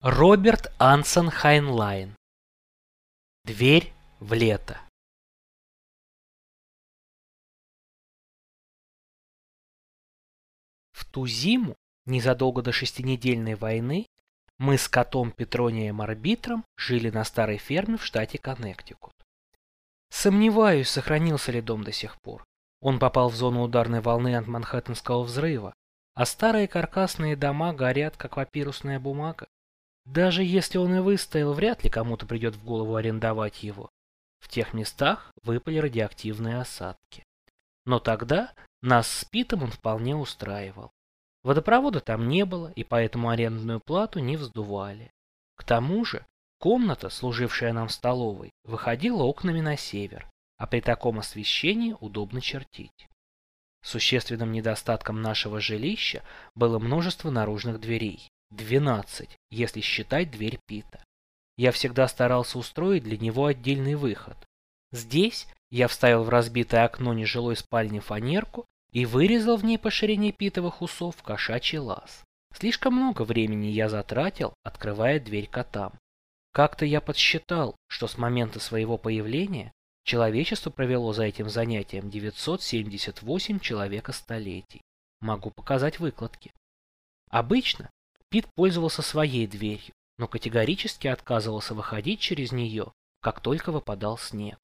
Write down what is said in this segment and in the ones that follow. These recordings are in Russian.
Роберт Ансон Хайнлайн. Дверь в лето. В ту зиму, незадолго до шестинедельной войны, мы с котом Петронием Арбитром жили на старой ферме в штате Коннектикут. Сомневаюсь, сохранился ли дом до сих пор. Он попал в зону ударной волны от Манхэттенского взрыва, а старые каркасные дома горят, как папирусная бумага. Даже если он и выстоял, вряд ли кому-то придет в голову арендовать его. В тех местах выпали радиоактивные осадки. Но тогда нас с Питом он вполне устраивал. Водопровода там не было, и поэтому арендную плату не вздували. К тому же, комната, служившая нам столовой, выходила окнами на север, а при таком освещении удобно чертить. Существенным недостатком нашего жилища было множество наружных дверей. 12, если считать дверь Пита. Я всегда старался устроить для него отдельный выход. Здесь я вставил в разбитое окно нежилой спальни фанерку и вырезал в ней по ширине питовых усов кошачий лаз. Слишком много времени я затратил, открывая дверь котам. Как-то я подсчитал, что с момента своего появления человечество провело за этим занятием 978 человека столетий. Могу показать выкладки. Обычно Пит пользовался своей дверью, но категорически отказывался выходить через нее, как только выпадал снег.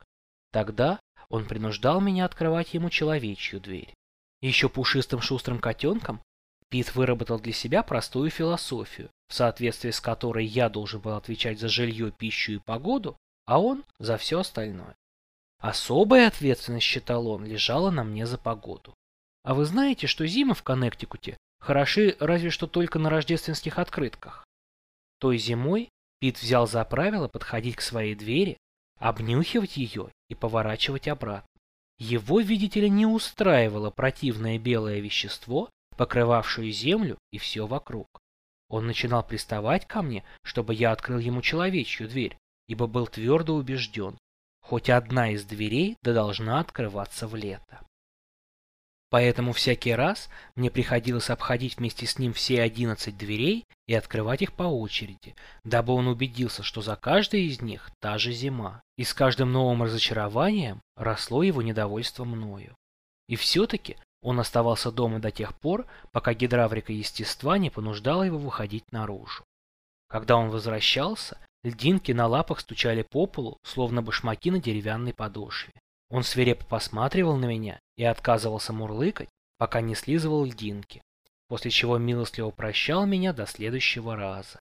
Тогда он принуждал меня открывать ему человечью дверь. Еще пушистым шустрым котенком Пит выработал для себя простую философию, в соответствии с которой я должен был отвечать за жилье, пищу и погоду, а он за все остальное. Особая ответственность, считал он, лежала на мне за погоду. А вы знаете, что зимы в Коннектикуте хороши разве что только на рождественских открытках. Той зимой Пит взял за правило подходить к своей двери, обнюхивать ее и поворачивать обратно. Его, видите ли, не устраивало противное белое вещество, покрывавшее землю и все вокруг. Он начинал приставать ко мне, чтобы я открыл ему человечью дверь, ибо был твердо убежден, хоть одна из дверей да должна открываться в лето. Поэтому всякий раз мне приходилось обходить вместе с ним все 11 дверей и открывать их по очереди, дабы он убедился, что за каждой из них та же зима. И с каждым новым разочарованием росло его недовольство мною. И все-таки он оставался дома до тех пор, пока гидравлика естества не понуждала его выходить наружу. Когда он возвращался, льдинки на лапах стучали по полу, словно башмаки на деревянной подошве. Он свирепо посматривал на меня и отказывался мурлыкать, пока не слизывал льдинки, после чего милостливо прощал меня до следующего раза.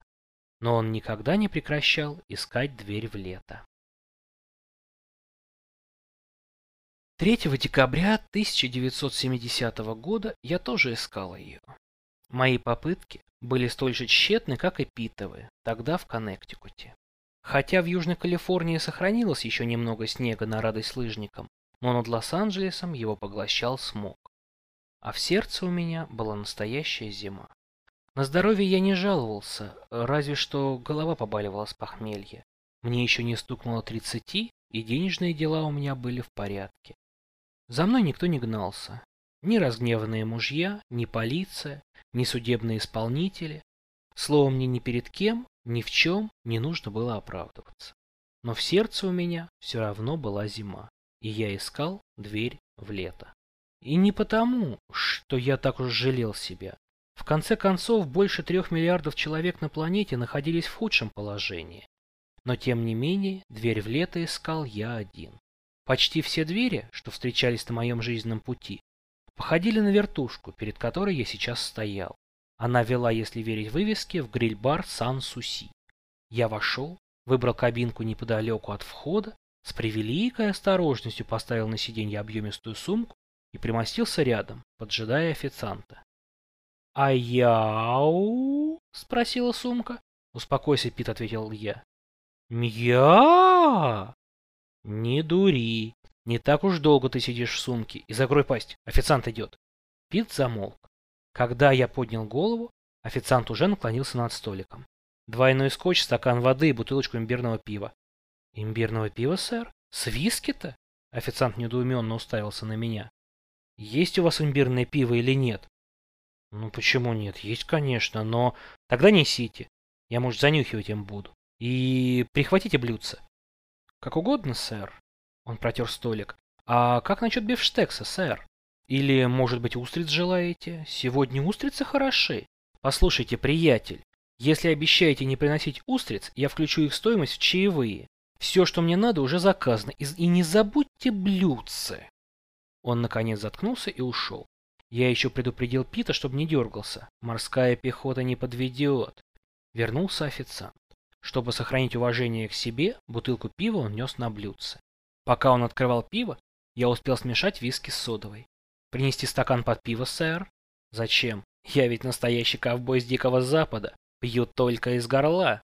Но он никогда не прекращал искать дверь в лето. 3 декабря 1970 года я тоже искал ее. Мои попытки были столь же тщетны, как и Питовы, тогда в Коннектикуте. Хотя в Южной Калифорнии сохранилось еще немного снега на радость лыжникам, но над Лос-Анджелесом его поглощал смог. А в сердце у меня была настоящая зима. На здоровье я не жаловался, разве что голова побаливала с похмелья. Мне еще не стукнуло тридцати, и денежные дела у меня были в порядке. За мной никто не гнался. Ни разгневанные мужья, ни полиция, ни судебные исполнители. Словом, мне ни перед кем ни в чем не нужно было оправдываться. Но в сердце у меня все равно была зима, и я искал дверь в лето. И не потому, что я так уж жалел себя. В конце концов, больше трех миллиардов человек на планете находились в худшем положении. Но тем не менее, дверь в лето искал я один. Почти все двери, что встречались на моем жизненном пути, походили на вертушку, перед которой я сейчас стоял. Она вела, если верить вывеске, в гриль-бар Сан-Суси. Я вошел, выбрал кабинку неподалеку от входа, с превеликой осторожностью поставил на сиденье объемистую сумку и примостился рядом, поджидая официанта. «А яу?» — спросила сумка. «Успокойся, Пит», — ответил я. «Мья!» «Не дури. Не так уж долго ты сидишь в сумке. И закрой пасть. Официант идет». Пит замолк. Когда я поднял голову, официант уже наклонился над столиком. Двойной скотч, стакан воды и бутылочку имбирного пива. «Имбирного пива, сэр? С виски-то?» Официант недоуменно уставился на меня. «Есть у вас имбирное пиво или нет?» «Ну почему нет? Есть, конечно, но...» «Тогда несите». Я, может, занюхивать им буду. И прихватите блюдце. Как угодно, сэр. Он протер столик. А как насчет бифштекса, сэр? Или, может быть, устриц желаете? Сегодня устрицы хороши. Послушайте, приятель, если обещаете не приносить устриц, я включу их стоимость в чаевые. Все, что мне надо, уже заказано. И, не забудьте блюдце. Он, наконец, заткнулся и ушел. Я еще предупредил Пита, чтобы не дергался. Морская пехота не подведет. Вернулся официант. Чтобы сохранить уважение к себе, бутылку пива он нес на блюдце. Пока он открывал пиво, я успел смешать виски с содовой. Принести стакан под пиво, сэр? Зачем? Я ведь настоящий ковбой с Дикого Запада. Пью только из горла.